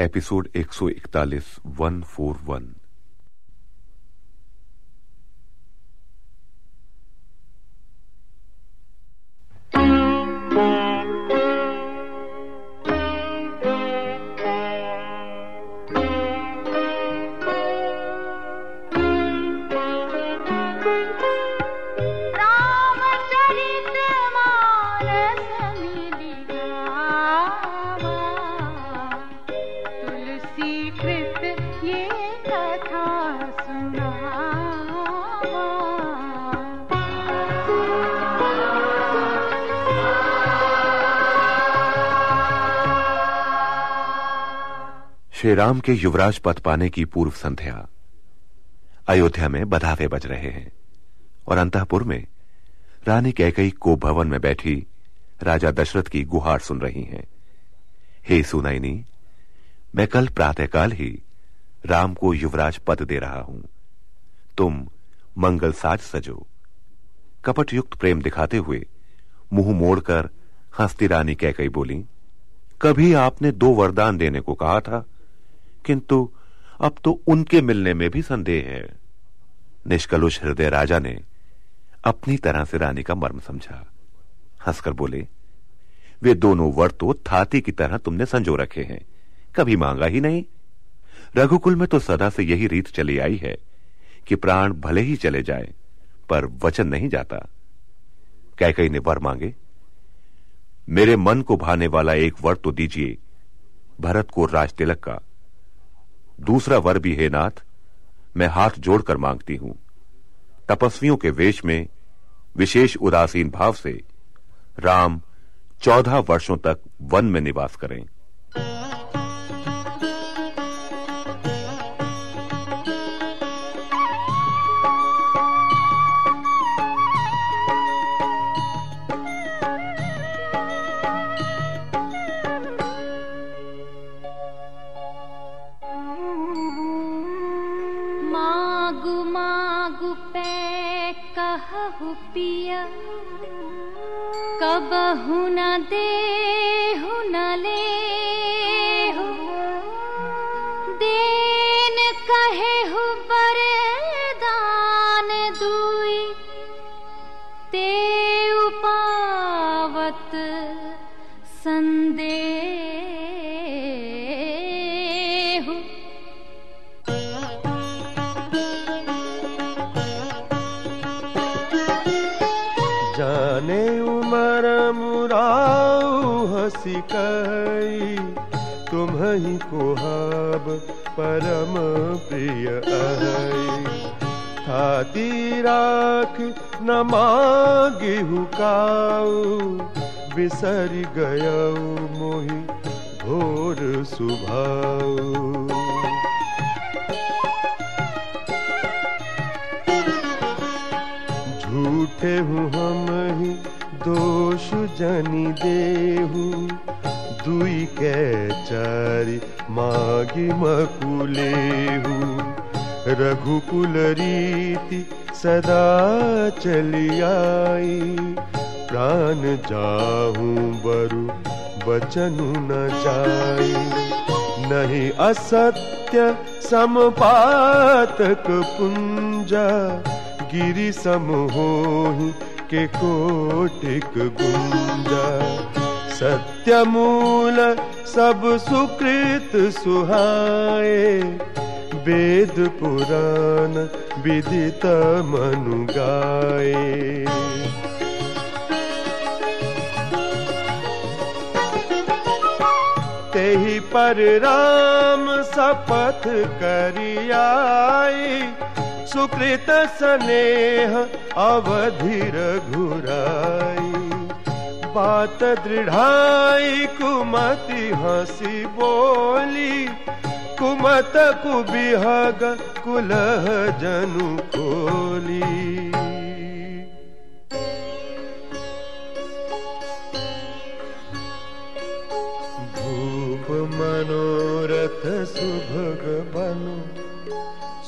episode 141 one Shri Ram के युवराज पद पाने की पूर्व संध्या अयोध्या में बधावे बज रहे हैं और अंतपुर में रानी कैकई को भवन में बैठी राजा दशरथ की गुहार सुन रही हैं हे सुनाइनी मैं कल प्रातःकाल ही राम को युवराज पद दे रहा हूं तुम मंगल साज सजो कपट युक्त प्रेम दिखाते हुए मुंह मोड़कर हंसती रानी कैकई बोली कभी आपने दो वरदान देने को कहा था किंतु अब तो उनके मिलने में भी संदेह है निष्कलुष हृदय राजा ने अपनी तरह से रानी का मर्म समझा हंसकर बोले वे दोनों वर तो थाती की तरह तुमने संजो रखे हैं कभी मांगा ही नहीं रघुकुल में तो सदा से यही रीत चली आई है कि प्राण भले ही चले जाए पर वचन नहीं जाता कैकई ने वर मांगे मेरे मन को भाने वाला एक वर तो दीजिए भरत को राज तिलक का दूसरा वर भी है नाथ मैं हाथ जोड़कर मांगती हूं तपस्वियों के वेश में विशेष उदासीन भाव से राम चौदह वर्षों तक वन में निवास करें मागु मागु पे कहु पिया कबहु न दे हु न ले हु देन कहे हु बरे दान दुई ते उपावत संदे हसिकाई तुम्हें हब परम प्रिय आई छाती राख न मांगी काऊ बिसर गय मोहि भोर सुभाऊ झूठे हूँ जानी देहू दुई के चारि मागी मकुलेहु रघुकुल रीति सदा चलियाई प्राण जाहू बरु बचनु न जाई नहीं असत्य समपातक पुंजा गिरी सम ही के कोटिक गुंजा सत्यमूल सब सुकृत सुहाए वेद पुराण विदित मनु गाए ही पर राम सपथ करियाई सुकृत स्नेह अवधि रघुराई बात दृढ़ाई कुमति हसी बोली कुमत कुबिहग कुलह जनु खोली भूप मनोरथ सुभग बनू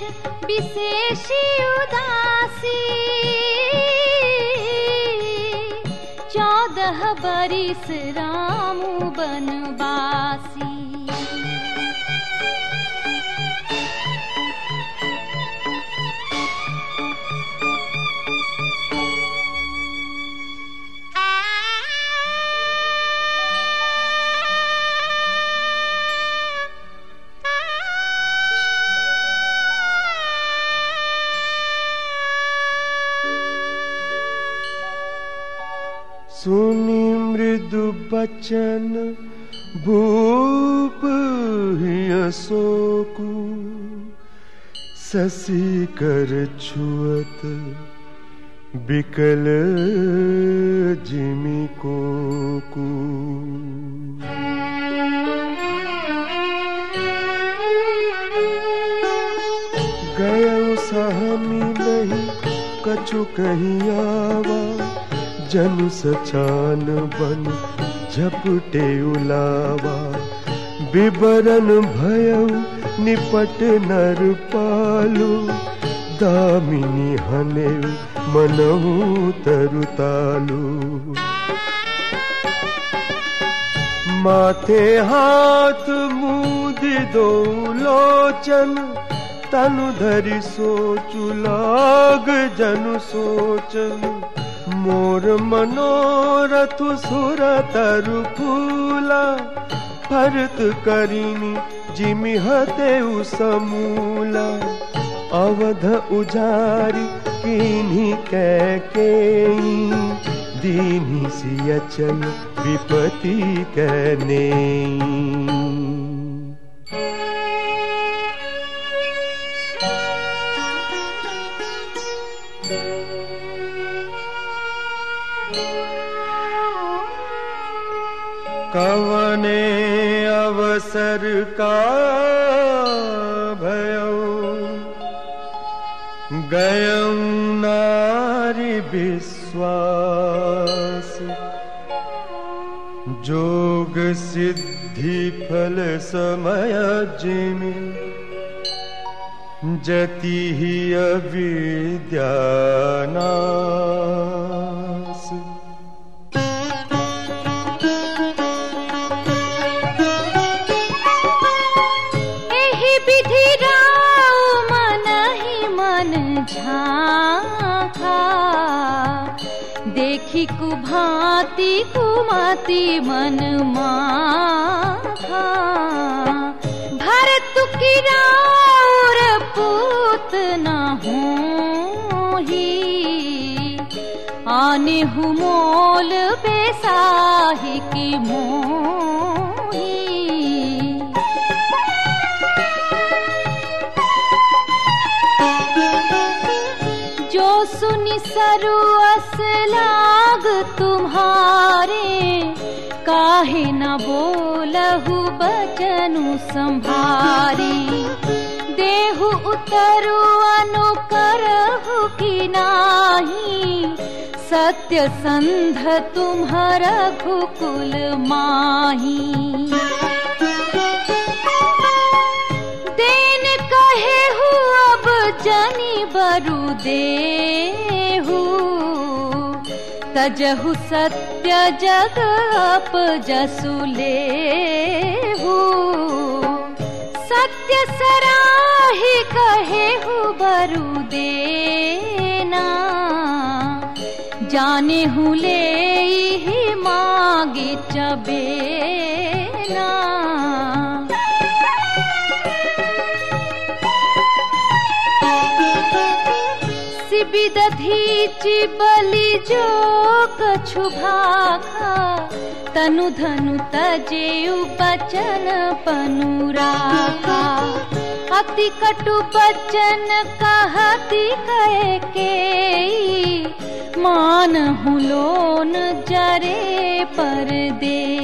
विशेष उदासी चौदह बरिस वरिशराम बनवास सुनि मृदु बचन भूप हियसोकु शशि कर छुअत बिकल जिमी कोकू गय सहमी नहीं कछु कहीं आवा जनु सचान बन झपटे उलावा विवरण भय निपट नर पाल दामिनी हने मनौ तरु माथे दो लोचन तनु धरि सोचु लाग जनु सोच मोर मनोर तु सुर तरु फूला भरत करिनी जिमि हते उ अवध उजारी किन्ही के के दीनी सिय विपति कने र्का भयो गयं नारि विश्वास योगसिद्धिफल जति जतिहि अविद्याना माती कुमाती मन मार तुकी राउर पूत ना हो आने मोल बेसाही की मो जो सुनी सरु असला तुम्हारे काहे न बोलहु बचनु संभारी देहु उतरु अनु करहु संध नाही सत्यसंध माही कुल माहि हु अब जनी बरु देहु सजहु सत्य जगाप जसु लेहु सत्य सराहि हु बरु देना जानहु ले मा गि चबेना विदधीचि बलि जो कछु भाखा तनु धनु तजेउ बचन पनुराखा अति कटु बचन कहति कहे के मान हुलोन जरे पर देई